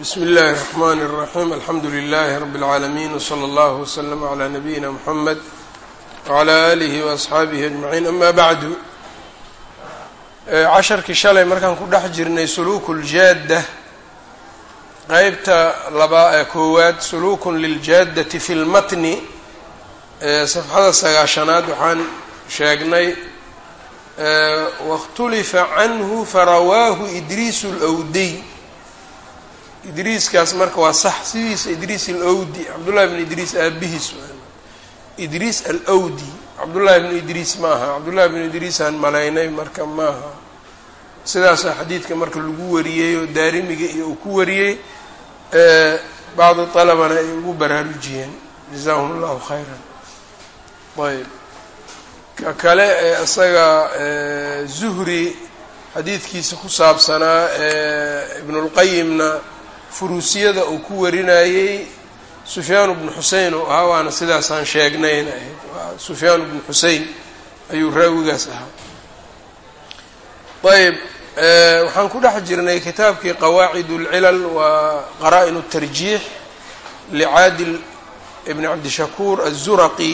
bsmi اllahi الرحmn الرaxيm alxamdu لlh rb العaalamiin wslى اllah wslm عlى nabiyina mxamed wعlى alih وaصxaabihi aجmaciin ama bacdu casharkii shalay markaan ku dhex jirnay suluuk اljaada qeybta laba ee koowaad suluukun liljaadati fi lmatni safxada sagaashanaad waxaan sheegnay waاkhtulifa canhu farawaahu idriis اlwdiy idriiskaas marka waa sax sidiisa idriis alawdi cabdullahi bn idriis aabihiis idriis alawdi cabdullahi bnu idriis ma aha. Cabdullahi bnu idriisaan malaynay marka maaha sidaasaa xadiidka marka lagu wariyey oo daarimiga iyo uu ku wariyey bacdu talabana ay ugu baraarujiyeen. Jazaahum allahu khayran. Ayb. Ka kale ee isaga zuhri xadiidkiisa ku saabsanaa ee ibnulqayimna furuusiyada uu ku warinayey sufyaan bnu xusein oo ahaa waana sidaasaan sheegnayna ahayd sufyaan bnu xusein ayuu raawigaas ahaa ayb waxaan ku dhex jirnay kitaabkii qawaacid اlcilal waa qaraa-in الtarjiix licaadil ibn cabdishakuur azuraqi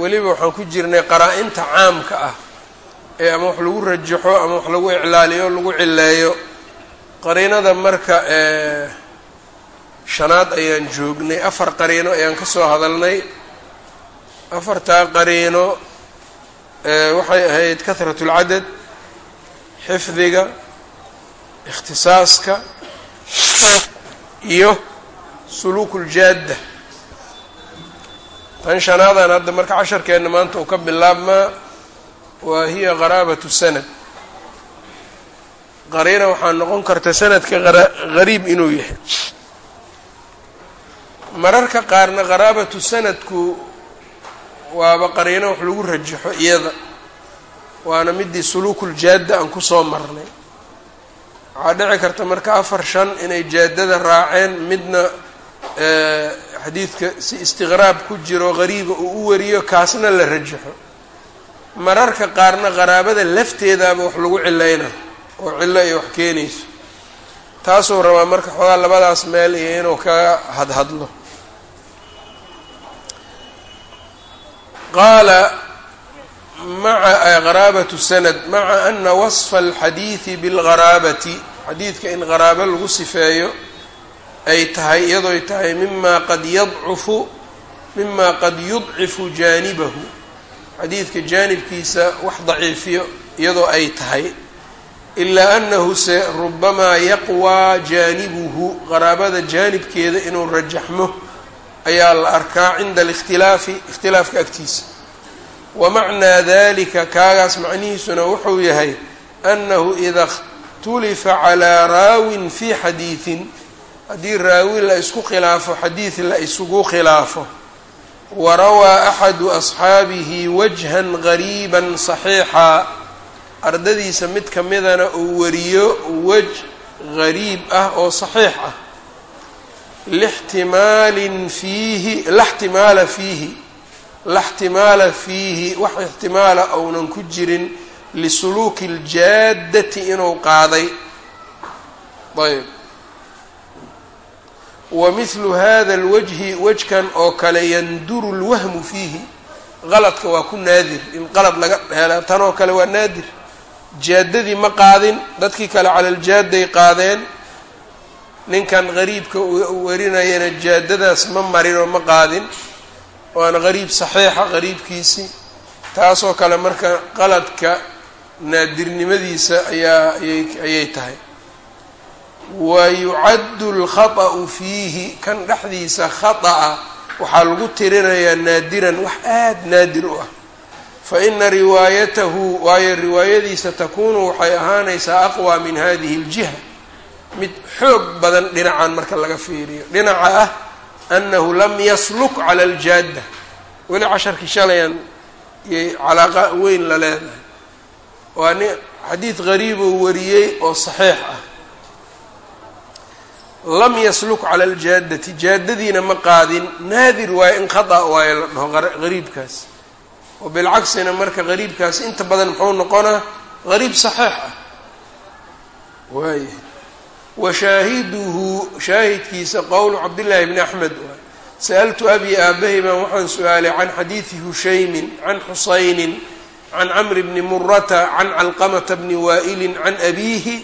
weliba waxaan ku jirnay qaraa-inta caamka ah ee ama wax lagu rajaxo ama wax lagu iclaaliyo lagu cileeyo qariinada marka shanaad ayaan joognay. Afar qariino ayaan ka soo hadalnay. Afartaa qariino waxay ahayd kahrat اlcadad xifdiga ikhtisaaska iyo suluuk uljaadda tan shanaadan hadda marka casharkeenna maanta uu ka bilaabmaa waa hiya qaraabatu sanad qariina waxaa noqon karta sanadka qariib inuu yahay. Mararka qaarna qaraabatu sanadku waaba qariino wax lagu rajaxo iyada waana midii suluukuljaadda aan ku soo marnay. Waxaa dhici karta marka afar shan inay jaadada raaceen midna xadiidka si istiqraab ku jiro qariiba uu u wariyo kaasna la rajaxo. Mararka qaarna qaraabada lafteedaaba wax lagu cilayna oo cillo iyo wax keenayso. Taasuu rabaa marka xoogaa labadaas meel iyo inuu kaga hadhadlo qaala maca qaraabatu sanad maca ana wasfa alxadiidi bilgaraabati xadiidka in qaraabo lagu sifeeyo ay tahay iyadooy tahay mima qad yadcufu mima qad yudcifu jaanibahu. Xadiidka jaanibkiisa wax daciifiyo iyadoo ay tahay ilaa annahu se rubamaa yaqwaa jaanibuhu qaraabada jaanibkeeda inuu rajaxmo ayaa la arkaa cinda alikhtilaafi ikhtilaafka agtiisa wa macnaa dalika kaagaas macnihiisuna wuxuu yahay annahu ida اkhtulifa calaa raawin fii xadiidin haddii raawi la isku khilaafo xadiid la isugu khilaafo warawaa axadu asxaabihi wajhan gariiba saxiixa ardadiisa mid ka midana uu wariyo wej gariib ah oo saxiix ah lixtimaalin fiihi la xtimaala fiihi la xtimaala fiihi wax ixtimaala ounan ku jirin lisuluuki اljaaddati inuu qaaday ayb wa mithlu hada اlwajhi wejkan oo kale yanduru اlwahmu fiihi qaladka waa ku naadir in qalad laga hela tan oo kale waa naadir jaadadii ma qaadin dadkii kale calaljaadday qaadeen ninkan qariibka uu warinayana jaadadaas ma marin oo ma qaadin waana qariib saxiixa qariibkiisii taasoo kale marka qaladka naadirnimadiisa ayaa ayay tahay. Wa yucaddu alkhaطa'u fiihi kan dhexdiisa khata'a waxaa lagu tirinayaa naadiran wax aada naadir u ah fa ina riwaayatahu waayo riwaayadiisa takuunu waxay ahaanaysaa aqwى min hadihi اljiha mid xoog badan dhinacan marka laga fiiriyo. Dhinaca ah annahu lam yasluk cala aljaadda. Weli casharkii shalayaan iyay calaaqa weyn la leedahay. Waa ni xadiid gariiboo wariyey oo saxiix ah. Lam yasluk cala aljaadati jaadadiina ma qaadin. Naadir waayo in khata waayo la dhaho qariibkaas oo bilcagsina marka qariibkaas inta badan muxuu noqonaa qariib saxiix ah waaya washaahiduhu shaahidkiisa qowlu cabdillaahi bni axmed waay sa'altu abi aabahay baan waxaan su-aalay can xadiidi hushaymin can xusaynin can camri bni murata can calqamata bni waa'ilin can abiihi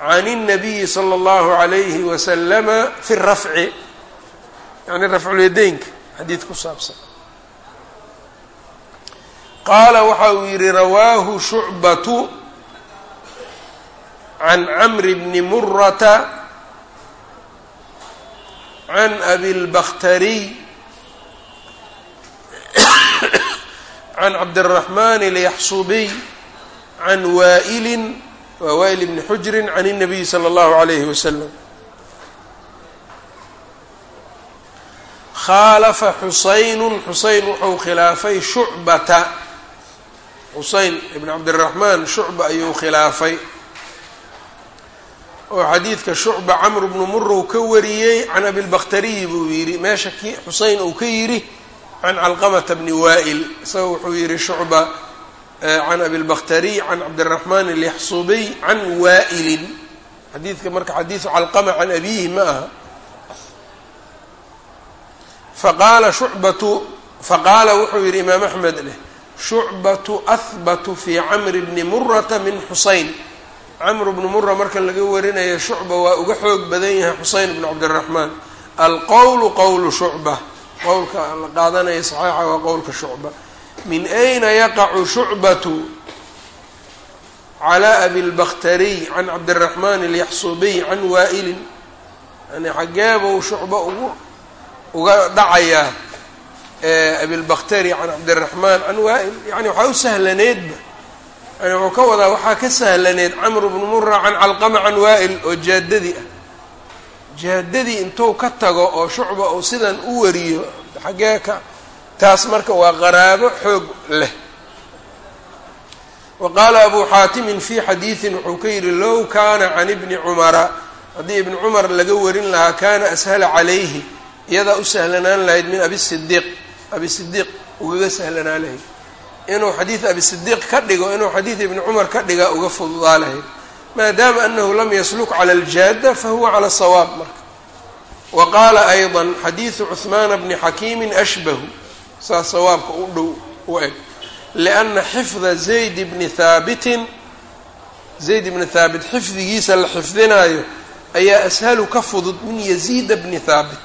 can الnabiyi slى اllahu عalayhi waslama fi rafci yani rafculyadaynka xadiid ku saabsan qaala waxa uu yihi rawaahu shucbatu can camri bni murata can abi اlbakhtariy can cabdالraxman اlyaxsubiy can waa'ili waa waa'il bni xujrin can الnabiyi slى اllahu عalayhi wasalam khaalafa xusaynu xuseyn wuxuu khilaafay shucbata xuseyn ibn cabdiraxmaan shucba ayuu khilaafay oo xadiidka shucba camr bnu murow ka wariyey can abilbakhtariyi buu yidhi. Meesha ki xuseyn uu ka yidhi can calqamata bni waa'il. Isaga wuxuu yihi shucba can abilbakhtariy can cabdiraxmaan alyaxsubiy can waa'ilin. Xadiidka marka xadiidu calqama can abiyihi ma aha. Faqaala shucbatu faqaala wuxuu yihi imaam axmed leh shucbatu ahbatu fii camri bni murata min xuseyn camr bnu mura marka laga warinayo shucba waa uga xoog badan yahay xuseyn bnu cabdiraxmaan alqowlu qowlu shucba qowlka la qaadanaya saxiixa waa qowlka shucba min ayna yaqacu shucbatu calى abi اlbakhtariy can cabdiraxmaan alyaxsubiy can waa'ilin yani xageebuu shucba ugu uga dhacayaa abilbakhtari can cabdiraxmaan can waa'il yani waxaa u sahlaneedba. Yani wuxuu ka wadaa waxaa ka sahlaneed camr bnu mura can calqama can waa'il oo jaadadii ah. Jaadadii intuu ka tago oo shucba uu sidan u wariyo xaggee ka taas marka waa qaraabo xoog leh. Wa qaala abu xaatimin fii xadiidin wuxuu ka yidhi low kaana can ibni cumara haddii ibni cumar laga warin lahaa kaana ashala calayhi iyadaa u sahlanaan lahayd min abi sidiiq abi sidiiq ugaga sahlanaan lahayd inuu xadiid abi sidiiq ka dhigo inuu xadiid ibni cumar ka dhiga uga fududaa lahayd maadaama anahu lam yasluk cala aljaada fahuwa cala sawaab marka. Wa qaala ayضa xadiidu cuhmaana bni xakiimin ashbahu. Saas sawaabka u dhow u eg. Lianna xifda zayd bni haabitin zayd bni haabit xifdigiisa la xifdinaayo ayaa ashalu ka fudud min yaziida bni haabit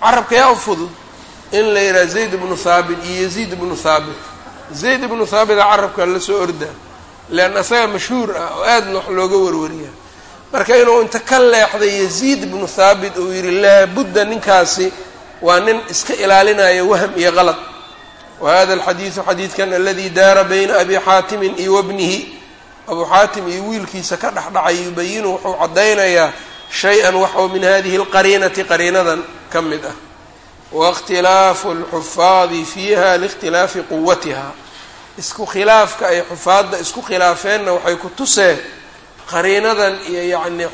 carabka yaa u fudud in la yidhaha zayd bnu haabit iyo yaziid bnu haabit zayd bnu haabita carabka la soo ordaa leanna isaga mashhuur ah oo aadna wax looga warwariyaa. Marka inuu inta ka leexday yaziid bnu haabit uu yidhi laabudda ninkaasi waa nin iska ilaalinaya wahm iyo qalad wa hada alxadiidu xadiidkan aladii daara bayna abi xaatimin iyo wabnihi. Abuu xaatim iyo wiilkiisa ka dhexdhacay yubayinu wuxuu caddaynayaa shay-an wax min hadihi alqariinati qariinadan ka mid ah waاkhtilaafu اlxufaadi fiiha liikhtilaafi quwatiha isku khilaafka ay xufaadda isku khilaafeenna waxay ku tuseen qariinadan iyo yani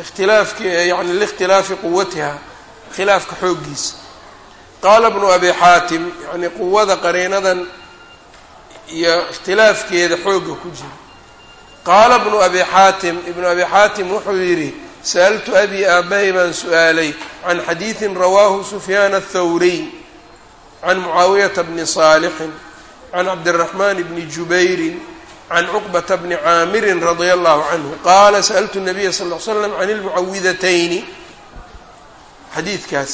ikhtilaafki yani liikhtilaafi quwatiha khilaafka xooggiisa qaala bnu abi xaatim yani quwada qariinadan iyo ikhtilaafkeeda xoogga ku jira qaala bnu abi xaatim ibnu abi xaatim wuxuu yidhi sa'altu abi aabahay baan su'aalay can xadiidin rawaahu sufyaan athawriy can mucaawiyata bni saalixin can cabdiraxmaan bni jubayrin can cuqbata bni caamirin radia allahu canhu qaala sa'altu nabiya sal l slam can ilmucawidatayni xadiidkaas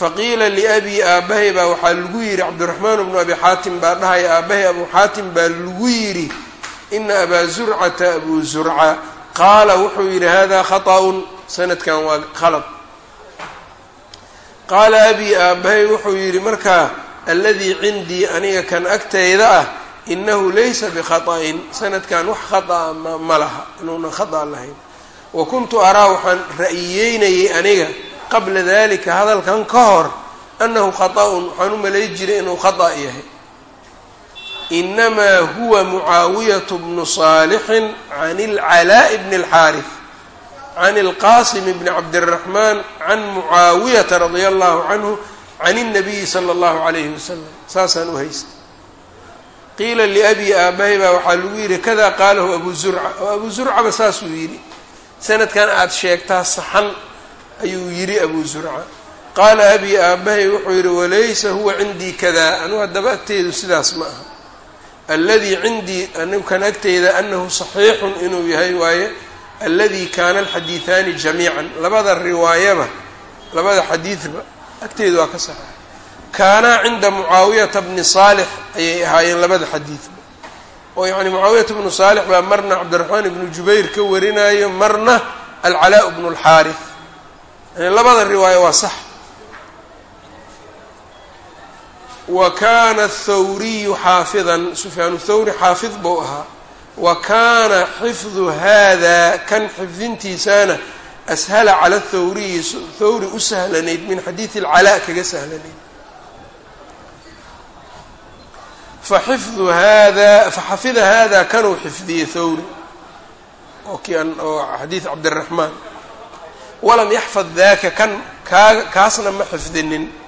faqiila liabii aabahay baa waxaa lagu yidhi cabdiraxmaan bnu abi xaatim baa dhahaya aabahay abuu xaatim baa lagu yidhi ina abaa zurcata abuu zurca qaala wuxuu yidhi hada khaطأun sanadkan waa khalad qaala abii aabahay wuxuu yidhi markaa aladii cindii aniga kan agtayda ah inahu laysa bikhaطa'in sanadkan wax khaطأa ma laha inuunan khaطأ lahayn wa kuntu araa waxaan ra'yiyeynayay aniga qabla dalika hadalkan ka hor annahu khaطأun waxaan u malay jiray inuu khaطأ yahay inamaa huwa mucaawiyaة bnu صaalixin can اlcalaaءi bni اlxaariث can اlqasim bni cabdالraxmaan can mucaawiyata radia allahu canhu can الnabiyi slى اllahu عalayhi wasalam saasaan u haystay qiila liabii aabahay baa waxaa lagu yidhi kada qaalahu abu zurca oo abu zurcaba saasuu yidhi sanadkan aada sheegtaa saxan ayuu yidhi abu zurca qaala abi aabahay wuxuu yidhi walaysa huwa cindii kadaa anugu haddaba agteydu sidaas ma aha alladii cindii anukan agteyda anahu saxiixun inuu yahay waaye alladii kaana alxadiihaani jamiican. Labada riwaayaba labada xadiidba agteedu waa ka saxeex kaanaa cinda mucaawiyata bni saalix ayay ahaayeen labada xadiidba oo yacni mucaawiyata bnu saalix baa marna cabdiraxmaan ibnu jubayr ka warinayo marna alcalaa bnu lxaarif yani labada riwaayo waa sax wa kaana athawriyu xaafidan sufyaan thawri xaafid buu ahaa wa kaana xifdu hada kan xifdintiisana ashala cala thawriyi thawri u sahlanayd min xadiidi alcalaa kaga sahlanayd. Faxifdu hada faxafida hada kanuu xifdiyey thawri oo kian oo xadiid cabdiraxmaan walam yaxfad daka kan kaa kaasna ma xifdinin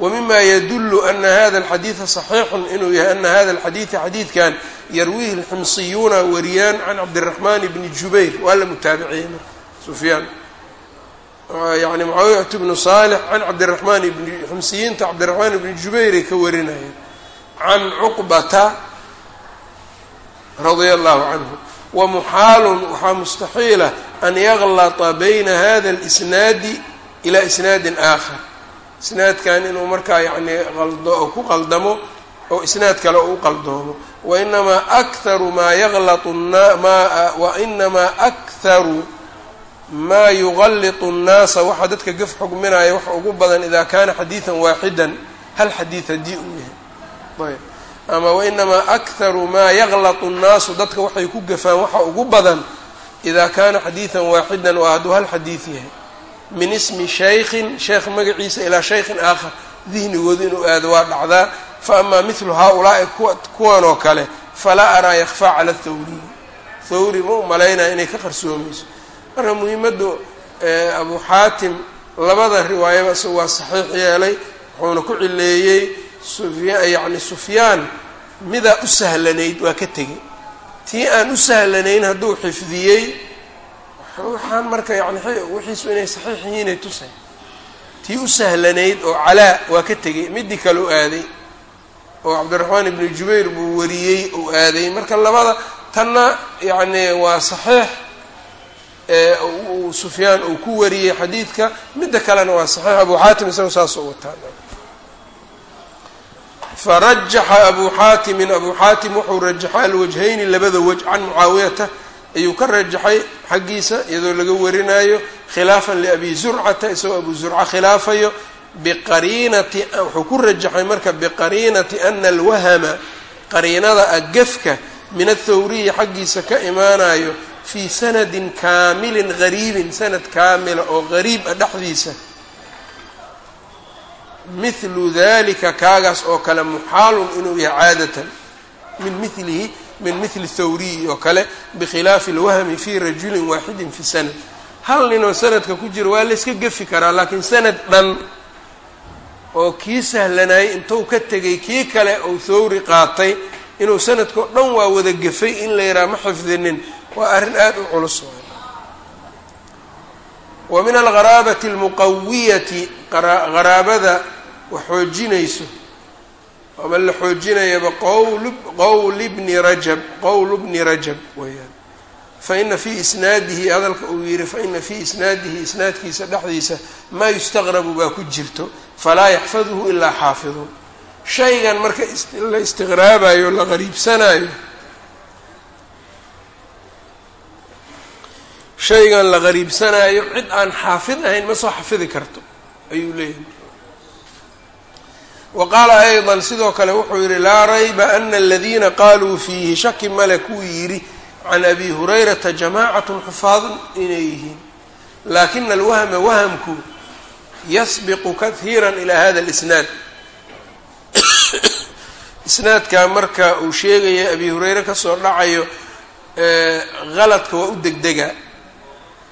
wmima yadulu ana hada alxadiida صaxiixun inuu yahay ana hada alxadiida xadiidkan yarwiihi اlximsiyuuna wariyaan can cabdiraxmaan bni jubayr waa la mutaabiciyey marka sufyaan yani mucaawiyat bnu saalix can cabdiraxmaan bni ximsiyiinta cabdiraxmaan bni jubayray ka warinayeen can cuqbata radia allahu canhu wamuxaalun waxaa mustaxiila an yaglata bayna hada اlisnaadi ila isnaadi aakhar isnaadkan inuu markaa yacni qaldo oo ku qaldamo oo isnaad kale u qaldoomo. Wainamaa akharu maa yaglatu maa wainamaa akharu maa yugallitu nnaasa waxaa dadka gaf xugminaya waxa ugu badan idaa kaana xadiidan waaxidan hal xadiid haddii uu yahay. Ayb. Ama wainamaa akharu maa yaglatu nnaasu dadka waxay ku gafaan waxa ugu badan idaa kaana xadiidan waaxidan waa hadduu hal xadiid yahay min ismi shaykhin sheekh magaciisa ilaa shaykhin aakhar dihnigooda inuu aado waa dhacdaa. Fa amaa mithlu haa-ulaa'i kuwan oo kale falaa araa yakfaa cala thawriyi thawri ma u malaynaya inay ka qarsoomayso marka muhiimaddu abu xaatim labada riwaayaba isaga waa saxiix yeelay wuxuuna ku cileeyey sufya sufyaan midaa u sahlanayd waa ka tegey. Tii aan u sahlanayn hadduu xifdiyey waxaan marka yani wixiisu inay saxiix yihiinay tusay. Tii u sahlanayd oo calaa waa ka tegey midii kale u aaday. Oo cabdiraxmaan ibnu jubayr buu wariyey uu aaday. Marka labada tanna yacni waa saxiix sufyaan uu ku wariyey xadiidka. Midda kalena waa saxiix abu xaatim isaga saasoo wataa. Farajaxa abu xaatimin abu xaatim wuxuu rajaxay alwajhayni labada waj can mucaawiyata ayuu ka rajaxay xaggiisa iyadoo laga warinayo khilaafan liabi zurcata isagoo abu zurca khilaafayo biqariinati wuxuu ku rajaxay marka biqariinati ana alwahama qariinada agafka min athawriyi xaggiisa ka imaanayo fii sanadin kaamilin gariibin sanad kaamila oo gariib a dhexdiisa. Mithlu dalika kaagaas oo kale muxaalun inuu yahay caadatan. Min milihi min mili thawriyi oo kale bikhilaafi alwahmi fi rajulin waaxidin fi sanad. Hal ninoo sanadka ku jiro waa la yska gefi karaa laakiin sanad dhan oo kii sahlanayay intuu ka tegay kii kale uu thawri qaatay inuu sanadkao dhan waa wada gefay in la yidhaha ma xifdinin waa arrin aada u culus wa min algharaabati almuqawiyati haraabada wax xoojinayso ama la xoojinayaba qowl qowl bni rajab qowl bni rajab weeyaan. Faina fii isnaadihi hadalka uu yihi faina fii isnaadihi isnaadkiisa dhexdiisa maa yustaqrabu baa ku jirto falaa yaxfaduhu ilaa xaafidun. Shaygan marka la istiqraabayo la qariibsanayo shaygan la qariibsanaayo cid aan xaafid ahayn ma soo xafidi karto ayuu leeyahay wa qaala aydan sidoo kale wuxuu yidhi laa rayba ana aladiina qaaluu fiihi. Shaki male kuu yidhi can abi hurayrata jamaacatun xufaadun inay yihiin. Laakina alwahma wahamku yasbiqu kahiiran ilaa hada alisnaad. Isnaadka marka uu sheegaya abi hureyre ka soo dhacayo haladka waa u degdegaa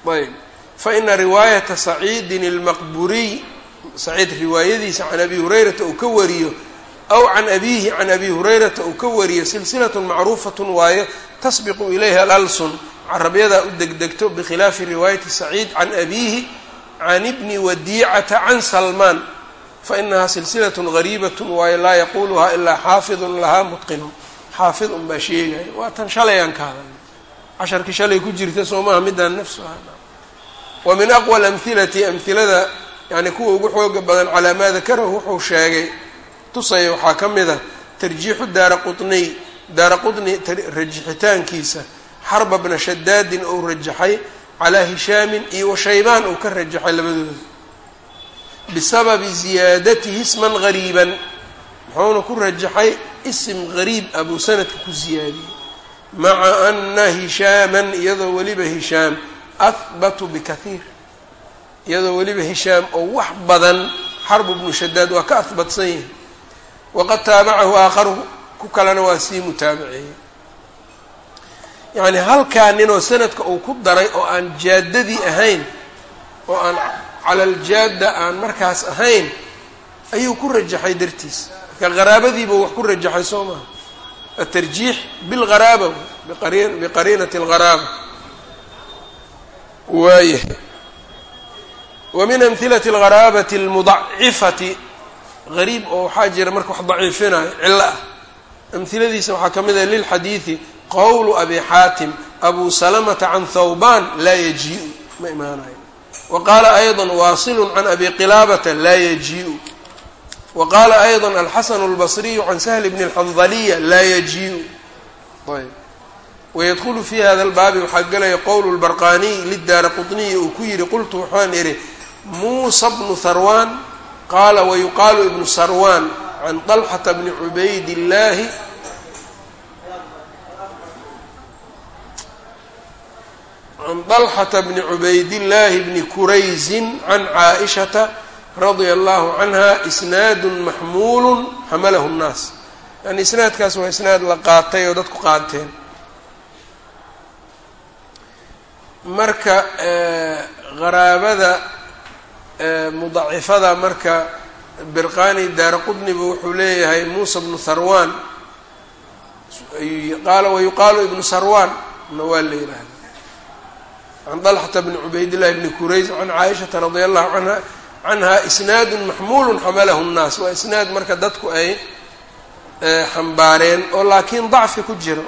ayb. Fa ina riwaayata saciidin almaqburiy saciid riwaayadiisa can abi hurayrata uu ka wariyo aw can abiihi can abi hurayrata uu ka wariyo silsilatun macruufatun waayo tasbiqu ilayha alalsun carabyadaa u degdegto bikhilaafi riwaayati saciid can abiihi can ibni wadiicata can salmaan fainahaa silsilatun gariibatun waayo laa yaquuluhaa ilaa xaafidun lahaa mutqinun xaafid un baa sheegaya waa tan shalay aan shalay ku jirta soo maaha midaan nafsu aha wa min aqwa lamhilati amhilada yani kuwa ugu xooga badan calaa maa dakarahu wuxuu sheegay. Tusaya waxaa ka mid a tarjiixu daara quطniy daara quطni rajixitaankiisa. Xarba bna shadaadin ou rajaxay calaa hishaamin iyo washaybaan uu ka rajaxay labadooda bisababi ziyaadatihi isman gariiban muxuuna ku rajaxay isim gariib ah buu sanadka ku siyaadiyey maca ana hishaaman iyadoo weliba hishaam ahbatu bikaiir iyadoo weliba hishaam oo wax badan xarbu bnu shadaad waa ka ahbatsan yahay. Waqad taabacahu aakharu ku kalena waa sii mutaabaceeyey yacni halkaa ninoo sanadka uu ku daray oo aan jaaddadii ahayn oo aan cala aljaadda aan markaas ahayn ayuu ku rajaxay dartiis. Marka qaraabadiiba wax ku rajaxay soo maha atarjiix bilgaraaba biqariinati algaraaba. Waayahay wa min amhilati algaraabati almudacifati gariib oo waxaa jira marka wax daciifinayo cillo ah amhiladiisa waxaa ka mid ah lilxadiidi qowlu abi xaatim abu salamata can thawban laa yajiiu ma imaanayo wa qaala ayضa waasilun can abi qilaabata laa yajiiu wa qaala ayضa alxasanu اlbasriyu can sahli bni اlxandaliya laa yajiiu ayb wayadkhulu fi hada lbaabi waxaa gelaya qowlu lbarqaniy lidaara quطniyi uu ku yihi qultu waxaan idhi muusa bnu harwan qaala wayuqaalu ibnu sarwan can طalxata bni cubaydillaahi. Can طalxata bni cubaydillaahi bni kuraysin can caaishata radia allahu canha isnaadu maxmuulu xamalahu nnaas. Yani isnaadkaas waa isnaad la qaatay oo dadku qaateen. Marka eh, qaraabada mudacifada marka birqani daara qudniba wuxuu leeyahay muusa bnu harwan qaala wayuqaalu ibnu sarwan na waa la yihahda can طalxata bni cubaydillahi bni kurays can caaishata radia allahu anha canha isnaadu maxmuulu xamalahu nnaas. Waa isnaad marka dadku ay xambaareen oo laakiin dacfi ku jiro.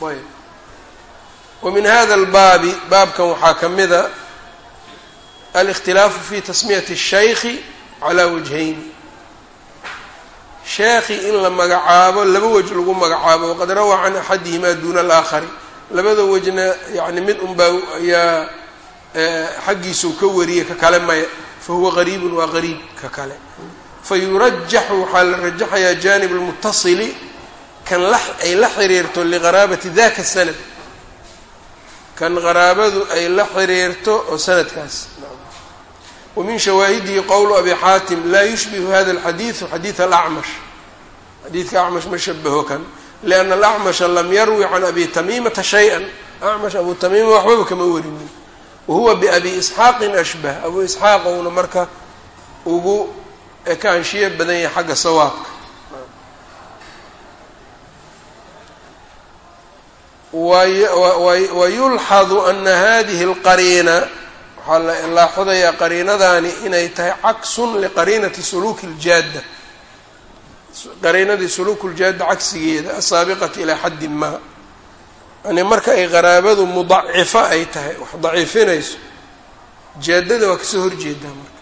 Wa min hada albaabi baabkan waxaa ka mida alikhtilaafu fi tasmiyati الshaykhi calaa wajhayni sheekhi in la magacaabo laba wej lagu magacaabo waqad rawaa can axadihima duna alaakhari labada wejna yani mid un baa ayaa xaggiisau ka wariyay ka kale maya fahuwa qariibun waa qariib ka kale fayurajaxu waxaa la rajaxayaa janib اlmutasili kan ay la xiriirto liqaraabati daka sanad kan qaraabadu ay la xiriirto oo sanadkaas wa min shawaahidihi qowlu abi xaatim laa yushbihu hada alxadiidu xadiid alacmash xadiidka acmash ma shabaho kan lianna alacmasha lam yarwi can abi tamiimata shay-an acmash abu tamiima waxbaba kama warinin wahuwa biabi isxaaqin ashbah abu isxaaq ouna marka ugu ekaanshiye badan yahay xagga sawaabka wayulxadu ana hadihi اlqariina waxaa la laaxudayaa qariinadani inay tahay caksun liqariinati suluuki اljaadda qariinadii suluuk ljaadda cagsigeeda asaabiqati ilaa xaddi ma yani marka ay qaraabadu mudacifo ay tahay wax daciifinayso jaadada waa ka soo horjeedaa marka.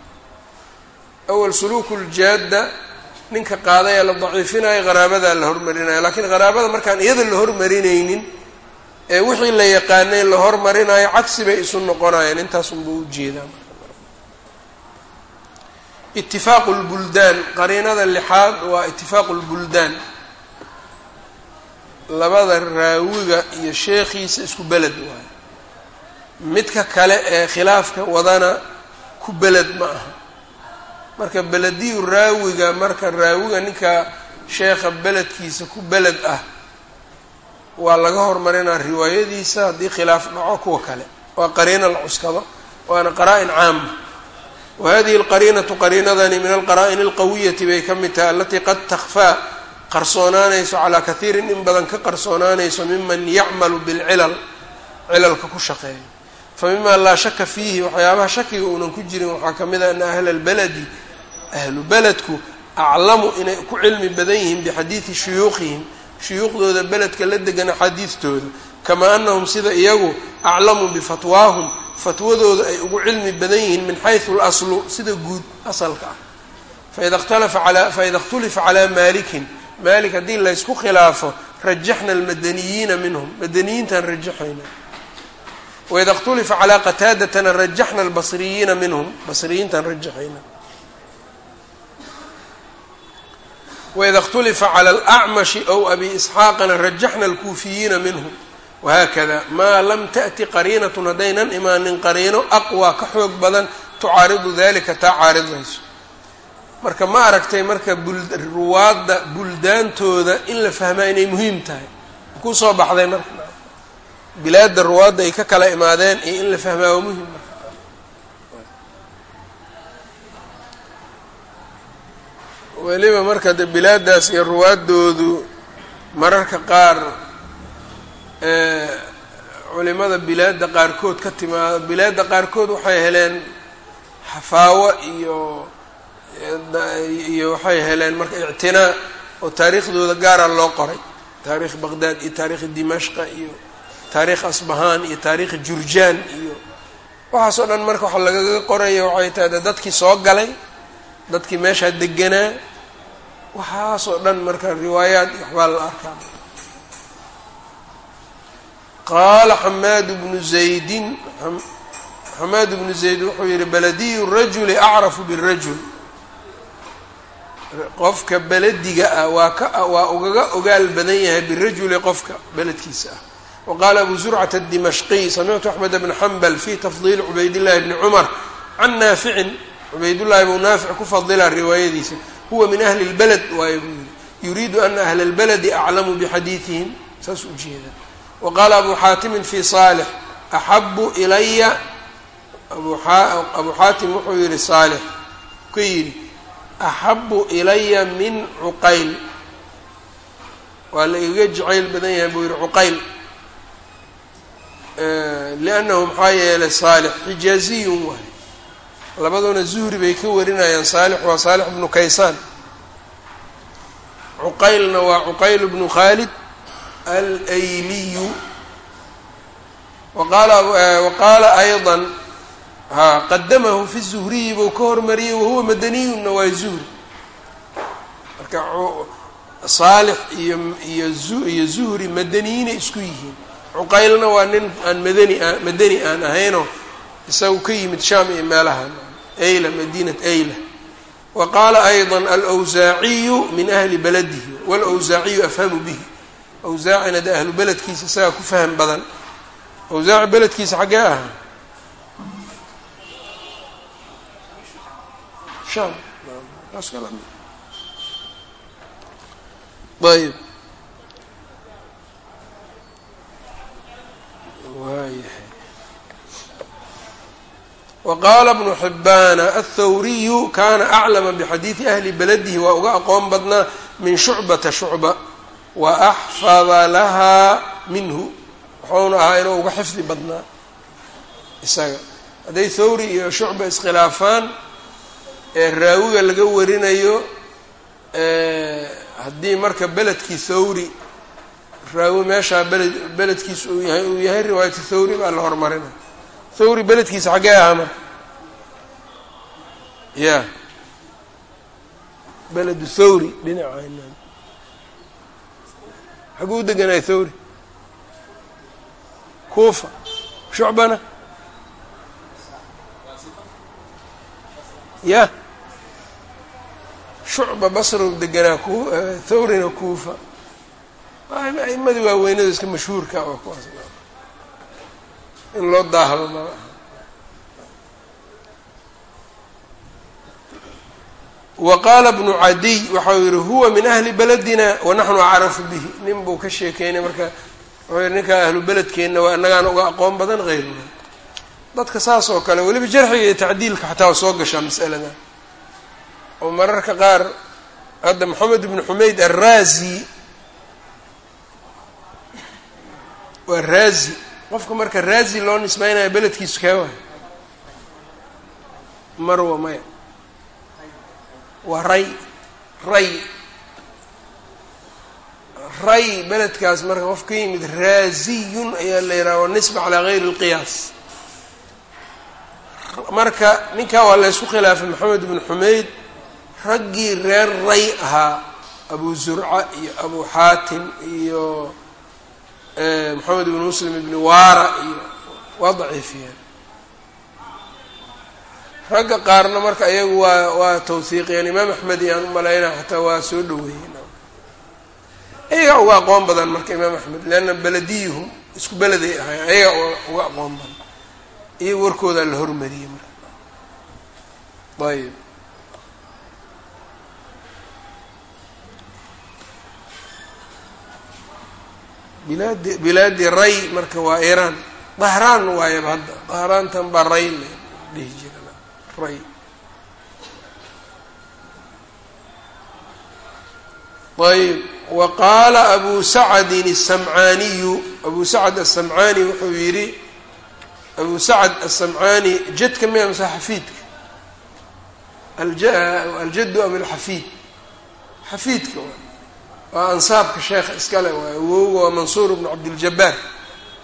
Awal suluuku ljaadda ninka qaadayaa la daciifinaya qaraabadaa la hormarinaya lakiin qaraabada markaan iyada la hormarinaynin ee wixii la yaqaanay la hormarinayo cagsi bay isu noqonayaan intaasunba u jeedaa itifaaqu lbuldaan qariinada lixaad waa itifaaqu lbuldaan labada raawiga iyo sheekhiisa isku beled waayo midka kale ee khilaafka wadana ku beled ma aha. Marka belediyu raawiga marka raawiga ninka sheekha beledkiisa ku beled ah waa laga hormarinaa riwaayadiisa haddii khilaaf dhaco kuwa kale. Waa qariino la cuskado waana qaraa-in caama wa hadihi alqariinatu qariinadani min alqaraa'in alqawiyati bay ka mid tahay alatii qad takfaa qarsoonaanayso calaa kathiirin in badan ka qarsoonaanayso miman yacmalu bilcilal cilalka ku shaqeeyo fa mimaa laa shaka fiihi waxyaabaha shakiga uunan ku jirin waxaa ka mid a ana ahla albaladi ahlu beledku aclamu inay ku cilmi badan yihiin bixadiidi shuyuukhihim shuyuukhdooda beledka la degan axaadiistooda kamaa anahum sida iyagu aclamu bifatwaahum fatwadooda ay ugu cilmi badan yihiin min xaysu laslu sida guud asalka ah. Faida اkhtulifa calaa maalikin maalik haddii laysku khilaafo rajaxna almadaniyiina minhum madaniyiintaan rajaxayna. Waida اkhtulifa calaa qataadatana rajaxna albasriyiina minhum basriyiintaan rajaxayna waida اkhtulifa calى اlأcmashi ow abi isxaaqana rajaxna alkuufiyiina minhum wahaakada maa lam taأti qariinatun haddaynan imaanin qariino aqwى ka xoog badan tucaaridu dalika taa caaridayso marka ma aragtay marka ruwaadda buldaantooda in la fahmaa inay muhiim tahay ku soo baxday marka bilaadda ruwaadda ay ka kala imaadeen iyo in la fahmaa waa muhim marka weliba marka de bilaaddaas iyo ruwaaddoodu mararka qaar culimada bilaadda qaarkood ka timaado bilaadda qaarkood waxay heleen xafaawo iyo iyo waxay heleen marka ictinaa oo taariikhdooda gaara loo qoray. Taarikh baqdaad iyo taarikh dimashqa iyo taarikh asbahaan iyo taarikh jurjaan iyo waxaas oo dhan marka waxa lagaga qoraya waxay tahay de dadkii soo galay dadkii meeshaa deganaa waxaas oo dhan marka riwaayaad waxbaa la arkaa. Qaala xamaad bnu zaydin xamaad bnu zayd wuxuu yihi baladiyu rajuli acrafu birajul. Qofka belediga ah waa ka waa ugaga ogaal badan yahay birajuli qofka beledkiisa ah. Wa qaala abu zurcata adimashqiy samictu axmed bna xambal fi tafdiil cubaydillahi bni cumar can naaficin cubaydullahi buu naafic ku fadilaa riwaayadiisa huwa min ahli اlbaled waayo buu yihi yuriidu ana ahla اlbaladi aclamu bixadiidihim saas ujeeda wa qaala abu xaatimin fi saalix axabu ilaya abu xaatim wuxuu yihi saalix ka yidhi axabu ilaya min cuqayl waa la igaga jacayl badan yahay buu yihi cuqayl liannahu maxaa yeelay saalix xijaaziyun waay labaduna zuhri bay ka warinayaan. Saalix waa saalix bnu kaysaan. Cuqaylna waa cuqayl bnu khaalid alayliyu. Waqaala waqaala ayضa ha qadamahu fi zuhriyi buu ka hormariyey wahuwa madaniyunna waa zuhri. Marka saalix iyo iyo iyo zuhri madaniyiinay isku yihiin. Cuqaylna waa nin aan madani madani aan ahaynoo isagu ka yimid shaam iyo meelahan ayla madiinat ayla wa qaala ayضa alwsaaciyu min ahli baladihi wlwsaaciyu afhamu bihi. Awsaacina de ahlu beledkiisa isagaa ku faham badan. Awsaaci beledkiisa xaggee ahaa ayb waayahay waqaala bnu xibbaana aلthawriyu kana aclama bixadiidi ahli beladihi waa uga aqoon badnaa min shucbata shucba wa axfada lahaa minhu. Wuxuuna ahaa inuu uga xifdi badnaa isaga. Hadday thawri iyo shucba iskhilaafaan ee raawiga laga warinayo haddii marka beledkii thawri raawi meeshaa beled beledkiisa uu yahay uu yahay riwaayati thawri baa la hormarina thawri beledkiisa xaggee ahaa marka. Ya. Beledu thawri dhinaca xaguu u deganay thawri kuufa shucbana. Ya. Shucba basrow deganaa thawrina kuufa. A'imadii waaweynada iska mashhuurka oo kuwaas in loo daahdo ma wa qaala bnu cadiy waxau yihi huwa min ahli beledina wanaxnu acrafu bihi. Nin buu ka sheekeynay marka wuxuu yihi ninkaa ahlu beledkeenna waa annagaana uga aqoon badan keyruna dadka saas oo kale weliba jarxiga iyo tacdiilka xataa soo gashaa mas'alada. Oo mararka qaar hadda moxamed ibnu xumeyd arraazi waa raazi qofka marka raazi loo nisbeynaya beledkiisu kee waay marwa maya. Waa ray ray. Ray beledkaas marka qof ka yimid raaziyun ayaa la yidhaha waa nisba calaa gayri اlqiyaas marka ninkaa waa la ysku khilaafay maxamed ibn xumeyd raggii reer ray ahaa abu zurca iyo abu xaatim iyo maxamed ibn muslim ibni waara iyo waa daciifiyeen. Ragga qaarna marka iyagu waa waa tawhiiqiyeen imaam axmed iyaan u malaynaa xataa waa soo dhaweeyeen ayagaa uga aqoon badan marka imaam axmed leanna belediyuhum isku beleday ahay ayagaa uga aqoon badan. Iyaga warkoodaa la hormariyey marka. Ayb bilaadi bilaadi ray marka waa iiraan. Dahraan waayaba hadda. Dahraantan baa ray la dhihi jira ray. Ayb wa qaala abu sacadin asamcaaniyu abu sacad asamcaani wuxuu yidhi abu sacad asamcaani jadka miya mase xafiidka? Aljaddu ama alxafiid. Xafiidka waa ansaabka sheekha iskale waay awowga waa mansuur bnu cabdiljabaar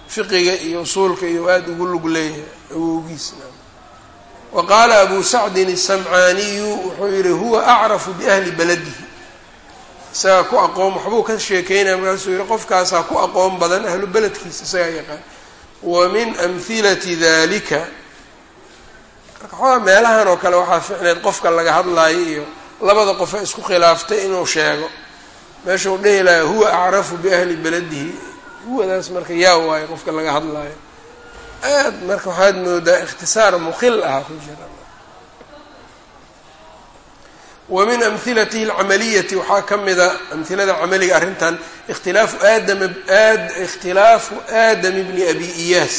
fiqiga iyo usuulka iyo aada ugu lug leeyahay awowgiisna wa qaala abu sacdin asamcaaniyu wuxuu yihi huwa acrafu biahli baladihi. Isagaa ku aqoon waxbuu ka sheekeynaya markaasuu yihi qofkaasaa ku aqoon badan ahlu beledkiisa isagaa yaqaan. Wa min amhilati dalika marka xoogaa meelahan oo kale waxaa ficneed qofka laga hadlaayo iyo labada qofe isku khilaaftay inuu sheego meeshuu dhehi lahaa huwa acrafu biahli beladihi huwadaas marka yaa waayo qofka laga hadlaayo. Aad marka waxaad moodaa ikhtisaar mukhil ah ku jira. Wa min amhilatihi alcamaliyati waxaa ka mida amhilada camaliga arrintan ikhtilaafu aadama ad ikhtilaafu aadam bni abi iyaas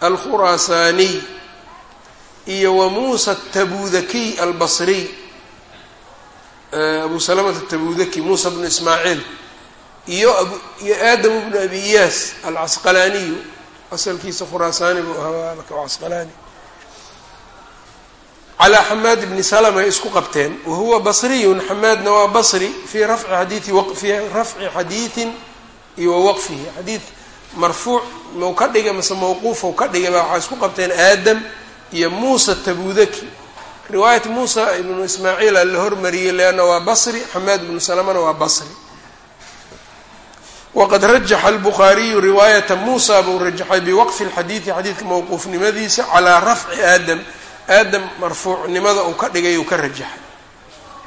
alkhuraasaaniy iyo wa muusa atabudakiy albasriy abu salamata atabudaki muusa bnu ismaaciil iyo iyo aadam bnu abi iyaas alcasqalaaniyu asalkiisa khuraasaani buu ahaa casqalaani calaa xamaad bni salama ay isku qabteen wa huwa basriyun xamaadna waa basri fii rafci xadiii fii rafci xadiidin iyo wa waqfihi. Xadiid marfuuc mau ka dhigay mase mawquufou ka dhigay baa waxaa isku qabteen aadam iyo muusa tabudaki riwaayat muusa ibnu ismaaciila la hormariyey leanna waa basri xamaad ibnu salamana waa basri. Waqad rajaxa albukhaariyu riwaayata muusa buu rajaxay biwaqfi lxadiidi xadiidka mawquufnimadiisa calaa rafci aadam. Aadam marfuucnimada uu ka dhigay uu ka rajaxay.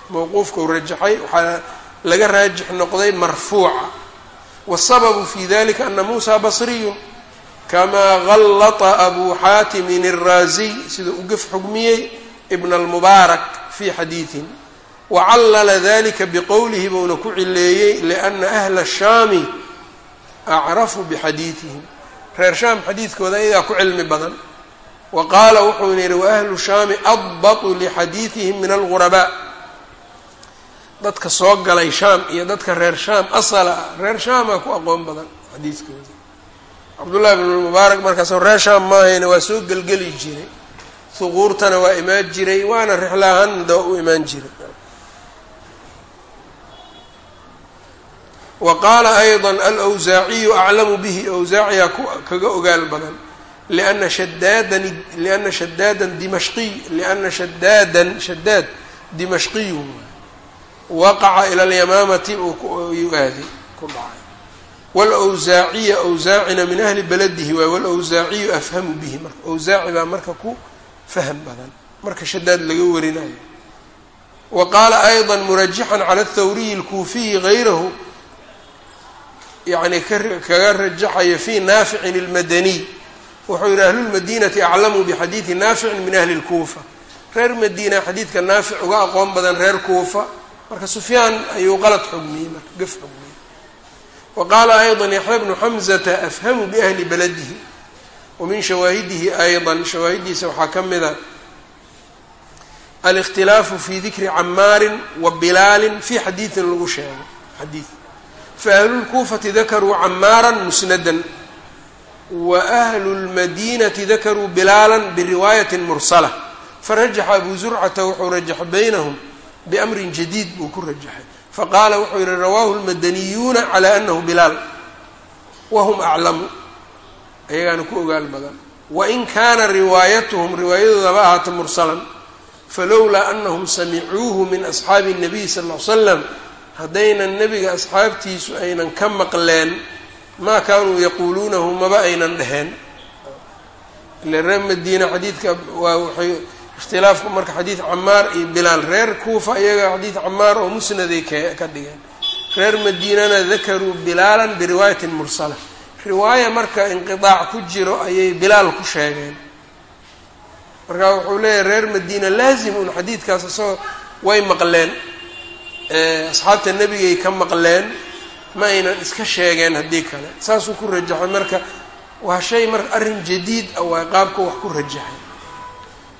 Mawquufka uu rajaxay waxaa laga raajix noqday marfuuca. Wasababu fi dalika ana muusa basriyun kamaa gallata abu xaatimin الraaziy sida u gef xugmiyey ibn almubaarak fi xadiidin wacallala dalika biqowlihi buuna ku cileeyey liana ahla shaami acrafu bixadiidihim reer shaam xadiidkooda ayagaa ku cilmi badan. Wa qaala wuxuuna yidhi waahlu shaami adbatu lixadiidihim min algurabaa dadka soo galay shaam iyo dadka reer shaam asala ah reer shaamaa ku aqoon badan xadiidkooda. Cabdullahi bn mubaarak markaasoo reer shaam maahayna waa soo gelgeli jiray huquurtana waa imaan jiray waana rixlaahanna u imaan jiray. Wa qaala ayضa alwsaaciyu aclamu bihi awsaaciyaa kaga ogaal badan. Liana shadaadan liana shadaadan dimashqiy liana shadaadan shadaad dimashqiyu waqaca ila alyamaamati uu aaday ku dhacay wlwsaaciya awsaacina min ahli beladihi waay walwsaaciyu afhamu bihi marka. Awsaaci baa marka ku fahm badan marka shadaad laga warinayo wa qaala ayضa murajixan cala athawriyi اlkuufiyi gayrahu yani kaga rajaxaya fi naaficin اlmadaniy wuxuu yihi ahlulmadinati aclamuu bixadiidi naaficin min ahli اlkuufa reer madiina xadiidka naafic uga aqoon badan reer kuufa marka sufyaan ayuu qalad xugmiyey marka gaf xugmiyey wa qaala ayضa yaxya bnu xamzata afhamu biahli beladihi wa min shawaahidihi ayضa shawaahidiisa waxaa ka mida alikhtilaafu fi dikri camaarin wa bilaalin fi xadiidin lagu sheego xadiid fa ahlulkuufati dakaruu camaaran musnadan wa ahlu lmadiinati dakaruu bilaalan biriwaayatin mursala. Farajaxa abu zurcata wuxuu rajaxa baynahum biamrin jadiid buu ku rajaxay. Faqaala wuxuu yihi rawaahu lmadaniyuuna calaa anahu bilaal wahum aclamu ayagaana ku ogaal badan. Wain kaana riwaayatuhum riwaayadoodaba ahaata mursalan falowlaa anahum samicuuhu min asxaabi الnabiy sal ly slam haddaynan nebiga asxaabtiisu aynan ka maqleen maa kaanuu yaquuluunahu maba aynan dheheen ile reer madiina xadiidka waa waxay ikhtilaafku marka xadiid camaar iyo bilaal reer kuufa iyaga xadiid camaar oo musnaday k ka dhigeen. Reer madiinana dakaruu bilaalan biriwaayatin mursala riwaaya marka inqidaac ku jiro ayay bilaal ku sheegeen. Markaa wuxuu leeyahay reer madiina laazim un xadiidkaas isagoo way maqleen. Asxaabta nebigay ka maqleen ma aynan iska sheegeen haddii kale. Saasuu ku rajaxay marka waa shay marka arrin jadiid ah waa qaabka wax ku rajaxay.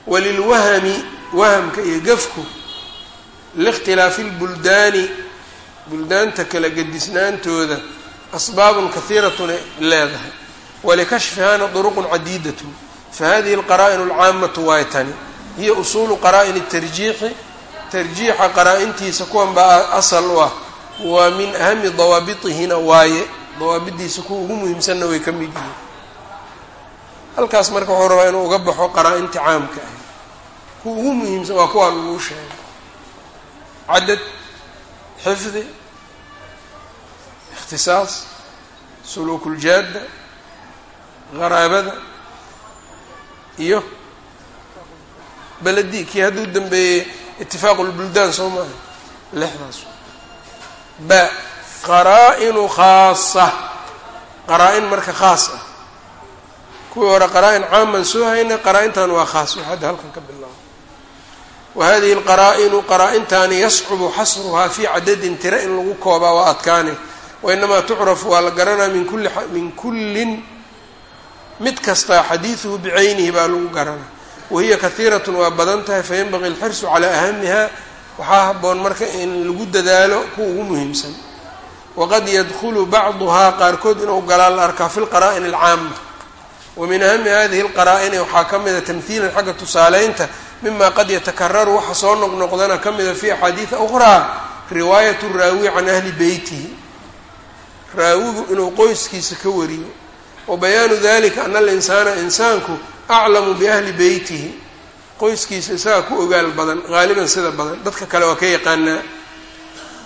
Walilwahami wahamka iyo gafku liikhtilaafi lbuldaani buldaanta kala gedisnaantooda asbaabun kahiiratun leedahay walikashfihaana duruqun cadiidatun fahadihi alqaraa'in alcaamatu waay tani hiya usuulu qaraa'in اtarjiixi tarjiixa qaraa-intiisa kuwan baa asal u ah waa min ahami dawaabitihina waaye dawaabidiisa kuwa ugu muhiimsanna way ka mid yihiin halkaas marka wuxuu rabaa inuu uga baxo qaraa-inta caamka ah kuwa ugu muhiimsan waa kuwaa laguu sheegay cadad xifdi ikhtisaas suluukuljaadda qaraabada iyo beledi kii hadduu dambeeyey itifaaqu lbuldaan soo maaha lixdaas ba qaraa-inu khaasa qaraa-in marka khaas ah kuwii hore qaraa-in caaman soo hayna qaraa-intan waa khaas wax hadda halkan ka bilaabo wa hadihi alqaraa-inu qaraa-intaani yascubu xasruhaa fii cadadin tira in lagu koobaa waa adkaane wainamaa tucrafu waa la garanaa min kulli min kullin mid kastaa xadiiduhu bicaynihi baa lagu garanaa wahiya kahiiratun waa badan tahay fayanbaqi alxirsu calaa ahamiha waxaa haboon marka in lagu dadaalo kuwa ugu muhiimsan waqad yadkhulu bacduhaa qaarkood inuu galaa la arkaa fi lqaraa'in alcaama wa min ahami hadihi alqaraa'ini waxaa ka mida tamhiilan xagga tusaaleynta mima qad yatakararu waxa soo noqnoqdana ka mida fi axaadiida ukhraa riwaayat raawi can ahli beytihi raawigu inuu qoyskiisa ka wariyo. Wa bayaanu dalika ana alinsaana insaanku aclamu biahli beytihi qoyskiisa isagaa ku ogaal badan haaliban sida badan. Dadka kale waa ka yaqaanaa.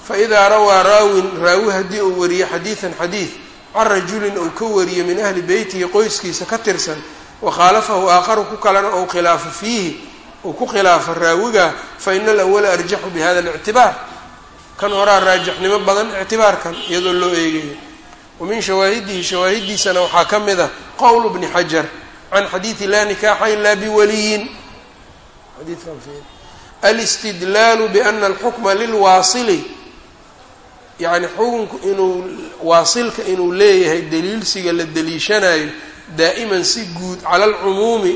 Fa idaa rawaa raawin raawi haddii uu wariyo xadiidan xadiid can rajulin uu ka wariyo min ahli beytihi qoyskiisa ka tirsan wa khaalafahu aakharu ku kalena ou khilaafo fiihi uu ku khilaafo raawiga fa ina alawala arjaxu bi hada alictibaar kan horaa raajixnimo badan ictibaarkan iyadoo loo eegayo. Wa min shawaahidihi shawaahidiisana waxaa ka mid a qowl bni xajar can xadiidi laa nikaaxa ilaa biwaliyin. Alistidlaalu biana alxukma lilwaasili yacni xukunku inuu waasilka inuu leeyahay daliilsiga la daliishanayo daa'iman si guud cala alcumuumi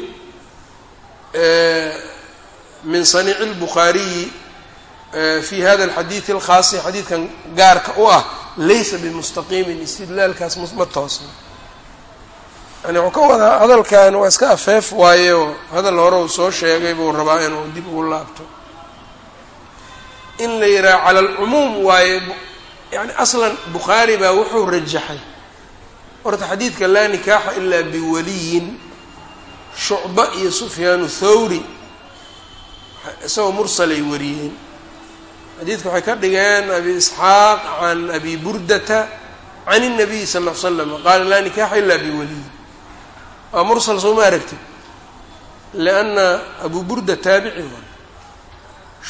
min saniici lbukhaariyi fi hada alxadiidi alkhaasi xadiidkan gaarka u ah laysa bimustaqiimin istidlaalkaas ma toosna yani wuxuu ka wadaa hadalkan waa iska afeef waayo hadal hore uu soo sheegay buu rabaa inuu dib ugu laabto. In la yidhaha cala alcumuum waaye yani aslan bukhaari baa wuxuu rajaxay. Horta xadiidka laa nikaaxa ilaa biwaliyin shucba iyo sufyaanu thawri isagoo mursalay wariyeen xadiidka waxay ka dhigeen abi isxaaq can abi burdata can الnabiy sal ll l slam qaala laa nikaaxa ilaa biwaliyin waa mursal soo ma aragtid lianna abu burda taabici waay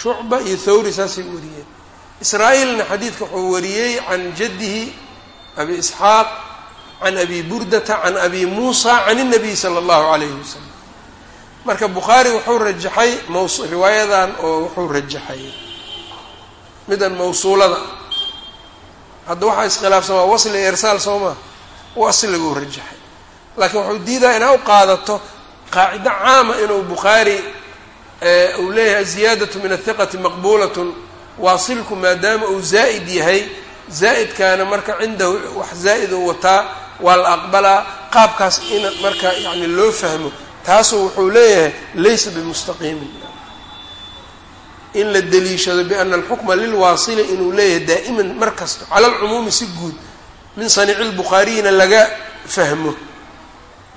shucba iyo thawri saasay wariyeen israa-iilna xadiidka wuxuu wariyey can jaddihi abi isxaaq can abi burdata can abi muusa can الnabiy salى اllahu alayhi wasalam marka bukhaari wuxuu rajaxay maws riwaayadan oo wuxuu rajaxay midan mawsuulada. Hadda waxaa iskhilaafsan waa wasli irsaal soo maa wasliguu rajaxay laakiin wuxuu diidaa inaa u qaadato qaacido caama inuu bukhaari uu leeyahay aziyaadatu min athiqati maqbuulatun waasilku maadaama uu zaa'id yahay zaa'idkaana marka cindahu wax zaa'id uu wataa waa la aqbalaa. Qaabkaas in marka yani loo fahmo taasuu wuxuu leeyahay laysa bimustaqiimin in la deliishado biana alxukma lilwaasili inuu leeyahay daa'iman mar kasto cala alcumuumi si guud min saniici lbukhaariyina laga fahmo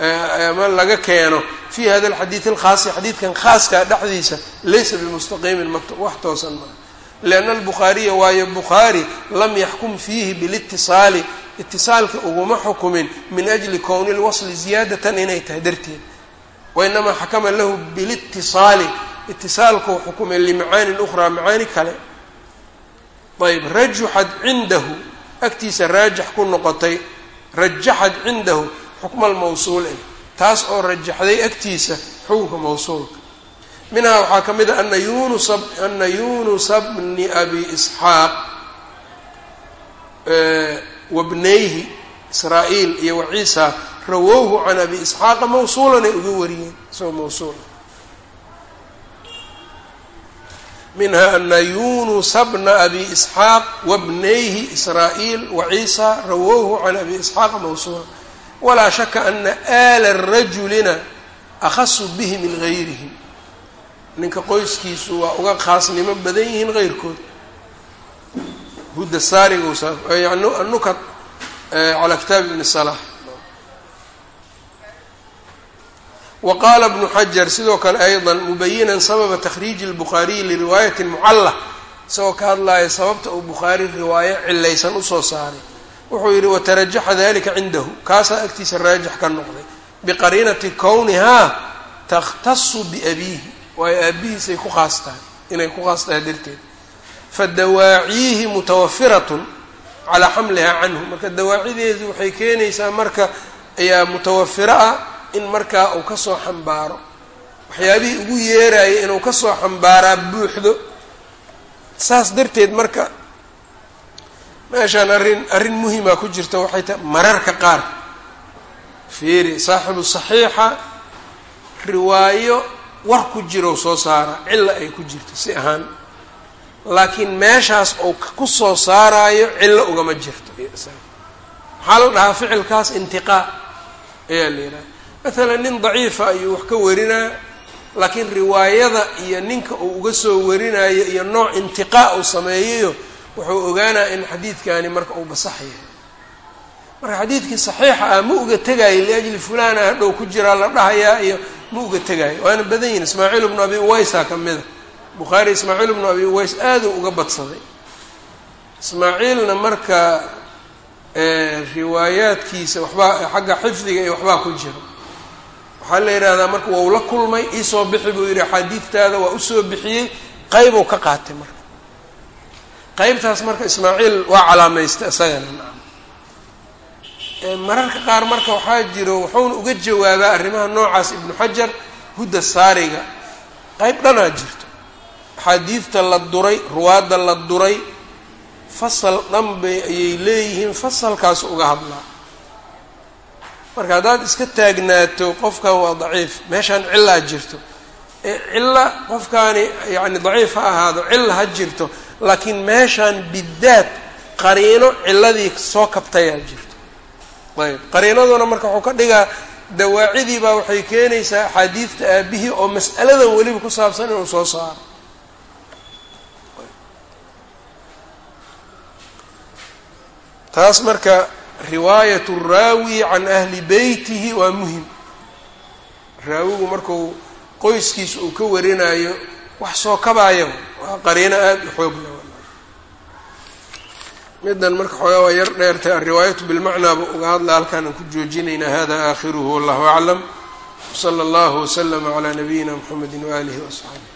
ama laga keeno. Fi hada alxadiid alkhaasi xadiidkan khaaskaa dhexdiisa laysa bimustaqiimin wax toosan maa lianna albukhaariya waayo bukhaari lam yaxkum fiihi bilitisaali itisaalka uguma xukumin min ajli kowni lwasli ziyaadatan inay tahay darteed. Wainamaa xakama lahu bilitisaali itisaalkuu xukumay limacaanin ukhraa macaani kale. Ayb rajuxad cindahu. Agtiisa raajix ku noqotay. Rajaxad cindahu xukma almawsuul eh. Taas oo rajaxday agtiisa xukunka mawsuulka. Minhaa waxaa ka mid a ana yunus ana yunusa bni abi isxaaq wabnayhi israa'iil iyo waciisa rawowhu can abi isxaaqa mawsuulanay uga wariyeen isagoo mawsuula minha ana yunusa bna abi isxaaq wabnayhi israa'iil waciisa rawowhu can abi isxaaqa mawsuula walaa shaka ana aala rajulina akhasu bihi min gayrihim ninka qoyskiisu waa uga khaasnimo badan yihiin heyrkood hudda saarigsa yani anukat calaa kitaab ibni salax wa qaala bnu xajar sidoo kale ayضa mubayinan sababa takhriiji اlbukhaariyi liriwaayati mucalla isagoo ka hadlaya sababta uu bukhaari riwaayo cilaysan u soo saaray. Wuxuu yihi watarajaxa dalika cindahu. Kaasaa agtiisa raajix ka noqday. Biqariinati kownihaa takhtasu biabiihi waayo aabihiisay ku khaas inay ku khaas tahay darteed. Fadawaaciihi mutawafiratun calaa xamlihaa canhu. Marka dawaacideedu waxay keenaysaa marka ayaa mutawafiro ah in markaa uu ka soo xambaaro waxyaabihii ugu yeerayay inuu ka soo xambaaraa buuxdo. Saas darteed marka meeshaan arrin arrin muhima ku jirta waxay tahay mararka qaar. Fiiri saaxibu saxiixa riwaayo war ku jirow soo saara cilla ay ku jirto si ahaan. Laakiin meeshaas ou ku soo saaraayo cillo ugama jirto. Maxaa la dhahaa ficilkaas? Intiqaa. Ayaa la yidhaha maalan nin daciifa ayuu wax ka warinaa laakiin riwaayada iyo ninka uu uga soo warinayo iyo nooc intiqaa uu sameeyayo wuxuu ogaanaa in xadiidkani marka uu basax yahay. Marka xadiidkii saxiixa ah ma uga tegaayo liajli fulana hadhow ku jiraa la dhahayaa iyo ma uga tegaayo waana badan yihiin ismaaciil bnu abi uwaysa ka mida bukhaari ismaaciil bnu abi uways aaduu uga badsaday. Ismaaciilna marka riwaayaadkiisa waxbaa xagga xifdiga iyo waxbaa ku jira waxaa la yidhahdaa marka wau la kulmay iisoo bixi buu yidhi axaadiidtaada waa u soo bixiyey. Qeybuu ka qaatay marka. Qeybtaas marka ismaaciil waa calaamaystay isagana mararka qaar marka waxaa jiro wuxuuna uga jawaabaa arrimaha noocaas ibnu xajar hudda saariga. Qeyb dhanaa jirto. Axaadiidta la duray ruwaadda la duray fasal dhan bay ayay leeyihiin fasalkaas uga hadlaa marka haddaad iska taagnaato qofkan waa daciif meeshaan cillaa jirto. Ee cilla qofkaani yacni daciif ha ahaado cilla ha jirto laakiin meeshaan bidaad qariino cilladii soo kabtayaa jirto. Ayb qariinaduna marka wuxuu ka dhigaa dawaacidii baa waxay keenaysaa axaadiidta aabihii oo mas'aladan weliba ku saabsan inuu soo saaro. Taas marka riwaayat raawi can ahli beytihi waa muhiim. Raawigu marku qoyskiisa uu ka warinayo wax soo kabaayo waa qariino aada u xoog la midan marka xoogaa waa yar dheertay alriwaayatu bilmacnaaba uga hadla halkaanaan ku joojinaynaa hada aakhiruhu wallahu aclam. Wsala allahu waslama calaa nabiyina mxamedi waaalihi waasxaabih